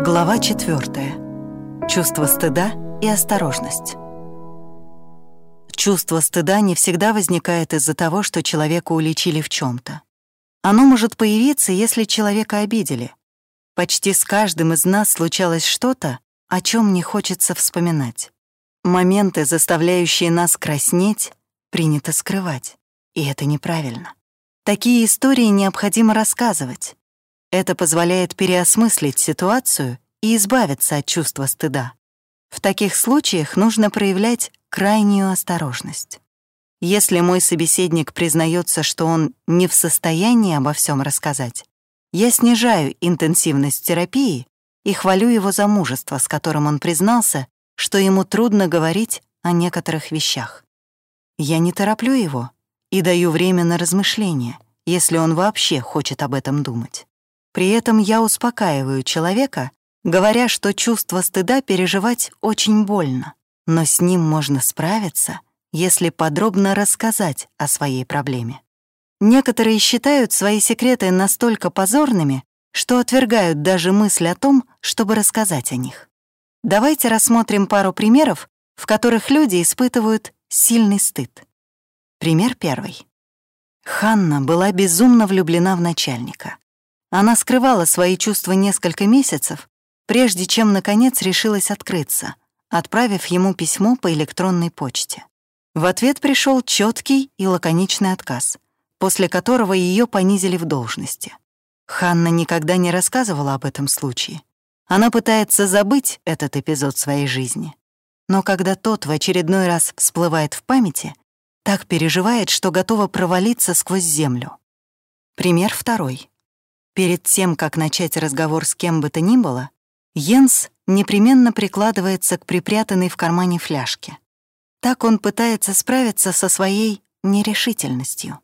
Глава 4. Чувство стыда и осторожность. Чувство стыда не всегда возникает из-за того, что человека уличили в чем то Оно может появиться, если человека обидели. Почти с каждым из нас случалось что-то, о чем не хочется вспоминать. Моменты, заставляющие нас краснеть, принято скрывать. И это неправильно. Такие истории необходимо рассказывать. Это позволяет переосмыслить ситуацию и избавиться от чувства стыда. В таких случаях нужно проявлять крайнюю осторожность. Если мой собеседник признается, что он не в состоянии обо всем рассказать, я снижаю интенсивность терапии и хвалю его за мужество, с которым он признался, что ему трудно говорить о некоторых вещах. Я не тороплю его и даю время на размышления, если он вообще хочет об этом думать. При этом я успокаиваю человека, говоря, что чувство стыда переживать очень больно, но с ним можно справиться, если подробно рассказать о своей проблеме. Некоторые считают свои секреты настолько позорными, что отвергают даже мысль о том, чтобы рассказать о них. Давайте рассмотрим пару примеров, в которых люди испытывают сильный стыд. Пример первый. Ханна была безумно влюблена в начальника. Она скрывала свои чувства несколько месяцев, прежде чем, наконец, решилась открыться, отправив ему письмо по электронной почте. В ответ пришел четкий и лаконичный отказ, после которого ее понизили в должности. Ханна никогда не рассказывала об этом случае. Она пытается забыть этот эпизод своей жизни. Но когда тот в очередной раз всплывает в памяти, так переживает, что готова провалиться сквозь землю. Пример второй. Перед тем, как начать разговор с кем бы то ни было, Йенс непременно прикладывается к припрятанной в кармане фляжке. Так он пытается справиться со своей нерешительностью.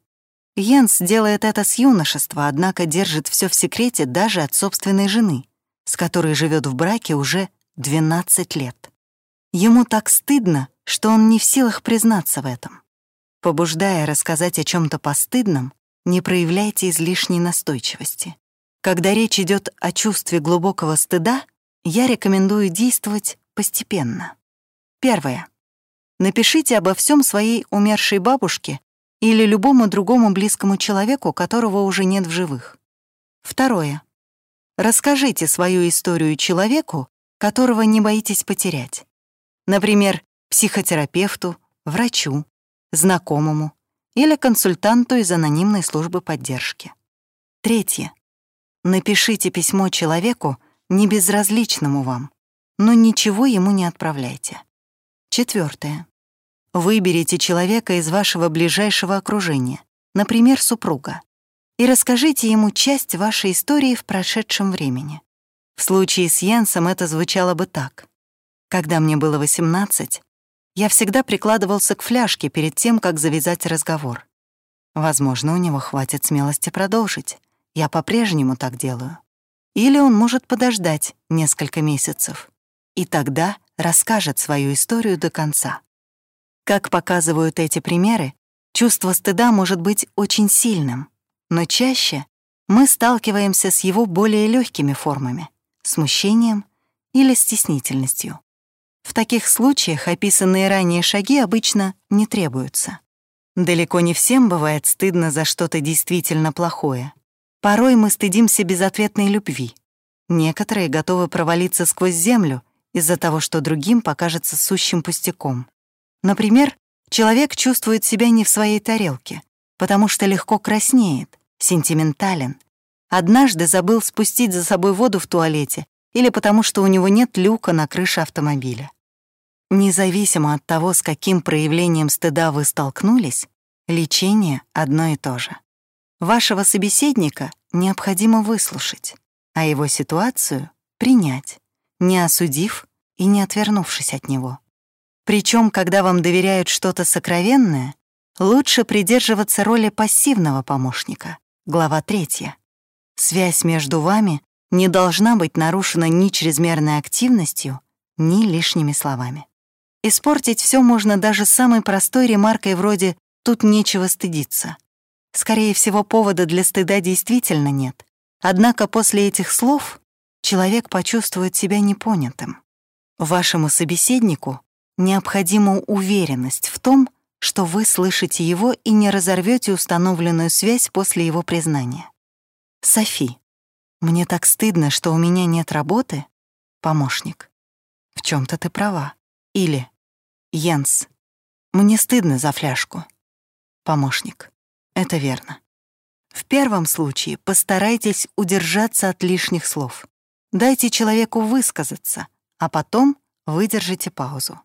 Йенс делает это с юношества, однако держит все в секрете даже от собственной жены, с которой живет в браке уже 12 лет. Ему так стыдно, что он не в силах признаться в этом. Побуждая рассказать о чем то постыдном, не проявляйте излишней настойчивости. Когда речь идет о чувстве глубокого стыда, я рекомендую действовать постепенно. Первое. Напишите обо всем своей умершей бабушке или любому другому близкому человеку, которого уже нет в живых. Второе. Расскажите свою историю человеку, которого не боитесь потерять. Например, психотерапевту, врачу, знакомому или консультанту из анонимной службы поддержки. Третье. Напишите письмо человеку, не безразличному вам, но ничего ему не отправляйте. Четвертое. Выберите человека из вашего ближайшего окружения, например, супруга, и расскажите ему часть вашей истории в прошедшем времени. В случае с Йенсом это звучало бы так. Когда мне было 18, я всегда прикладывался к фляжке перед тем, как завязать разговор. Возможно, у него хватит смелости продолжить. Я по-прежнему так делаю. Или он может подождать несколько месяцев. И тогда расскажет свою историю до конца. Как показывают эти примеры, чувство стыда может быть очень сильным, но чаще мы сталкиваемся с его более легкими формами — смущением или стеснительностью. В таких случаях описанные ранее шаги обычно не требуются. Далеко не всем бывает стыдно за что-то действительно плохое. Порой мы стыдимся безответной любви. Некоторые готовы провалиться сквозь землю из-за того, что другим покажется сущим пустяком. Например, человек чувствует себя не в своей тарелке, потому что легко краснеет, сентиментален. Однажды забыл спустить за собой воду в туалете или потому что у него нет люка на крыше автомобиля. Независимо от того, с каким проявлением стыда вы столкнулись, лечение одно и то же. Вашего собеседника необходимо выслушать, а его ситуацию принять, не осудив и не отвернувшись от него. Причем, когда вам доверяют что-то сокровенное, лучше придерживаться роли пассивного помощника. Глава третья. Связь между вами не должна быть нарушена ни чрезмерной активностью, ни лишними словами. Испортить все можно даже самой простой ремаркой вроде «тут нечего стыдиться». Скорее всего, повода для стыда действительно нет. Однако после этих слов человек почувствует себя непонятым. Вашему собеседнику необходима уверенность в том, что вы слышите его и не разорвете установленную связь после его признания. Софи, мне так стыдно, что у меня нет работы. Помощник. В чем то ты права. Или Йенс, мне стыдно за фляжку. Помощник. Это верно. В первом случае постарайтесь удержаться от лишних слов. Дайте человеку высказаться, а потом выдержите паузу.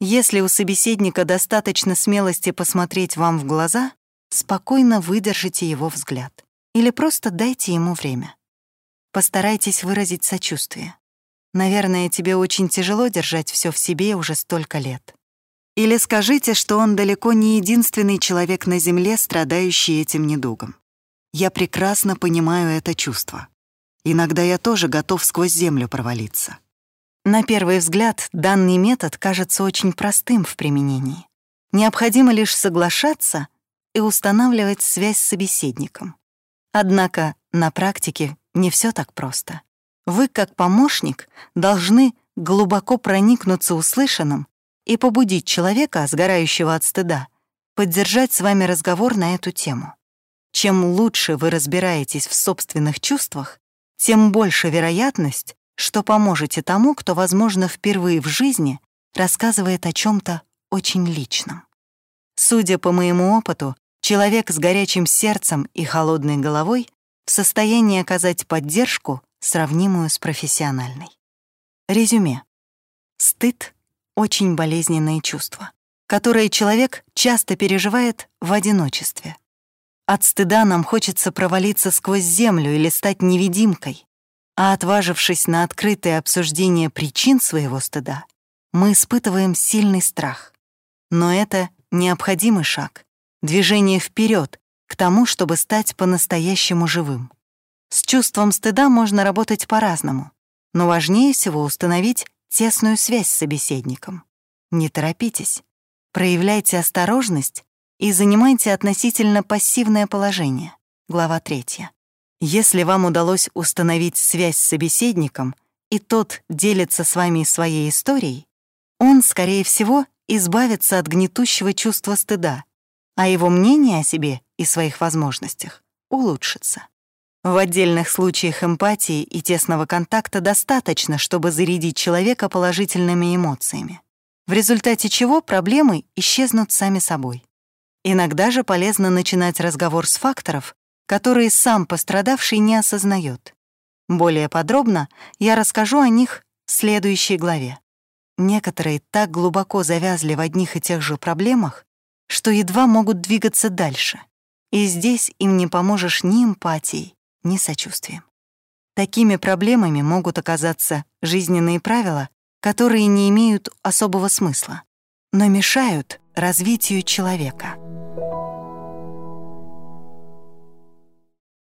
Если у собеседника достаточно смелости посмотреть вам в глаза, спокойно выдержите его взгляд. Или просто дайте ему время. Постарайтесь выразить сочувствие. Наверное, тебе очень тяжело держать все в себе уже столько лет. Или скажите, что он далеко не единственный человек на Земле, страдающий этим недугом. Я прекрасно понимаю это чувство. Иногда я тоже готов сквозь землю провалиться. На первый взгляд, данный метод кажется очень простым в применении. Необходимо лишь соглашаться и устанавливать связь с собеседником. Однако на практике не все так просто. Вы, как помощник, должны глубоко проникнуться услышанным и побудить человека, сгорающего от стыда, поддержать с вами разговор на эту тему. Чем лучше вы разбираетесь в собственных чувствах, тем больше вероятность, что поможете тому, кто, возможно, впервые в жизни рассказывает о чем то очень личном. Судя по моему опыту, человек с горячим сердцем и холодной головой в состоянии оказать поддержку, сравнимую с профессиональной. Резюме. Стыд — очень болезненное чувство, которое человек часто переживает в одиночестве. От стыда нам хочется провалиться сквозь землю или стать невидимкой, а отважившись на открытое обсуждение причин своего стыда, мы испытываем сильный страх. Но это необходимый шаг, движение вперед к тому, чтобы стать по-настоящему живым. С чувством стыда можно работать по-разному, но важнее всего установить тесную связь с собеседником. Не торопитесь, проявляйте осторожность и занимайте относительно пассивное положение. Глава 3. Если вам удалось установить связь с собеседником, и тот делится с вами своей историей, он, скорее всего, избавится от гнетущего чувства стыда, а его мнение о себе и своих возможностях улучшится. В отдельных случаях эмпатии и тесного контакта достаточно, чтобы зарядить человека положительными эмоциями, в результате чего проблемы исчезнут сами собой. Иногда же полезно начинать разговор с факторов, которые сам пострадавший не осознает. Более подробно я расскажу о них в следующей главе. Некоторые так глубоко завязли в одних и тех же проблемах, что едва могут двигаться дальше. И здесь им не поможешь ни эмпатией, ни сочувствием. Такими проблемами могут оказаться жизненные правила, которые не имеют особого смысла, но мешают развитию человека —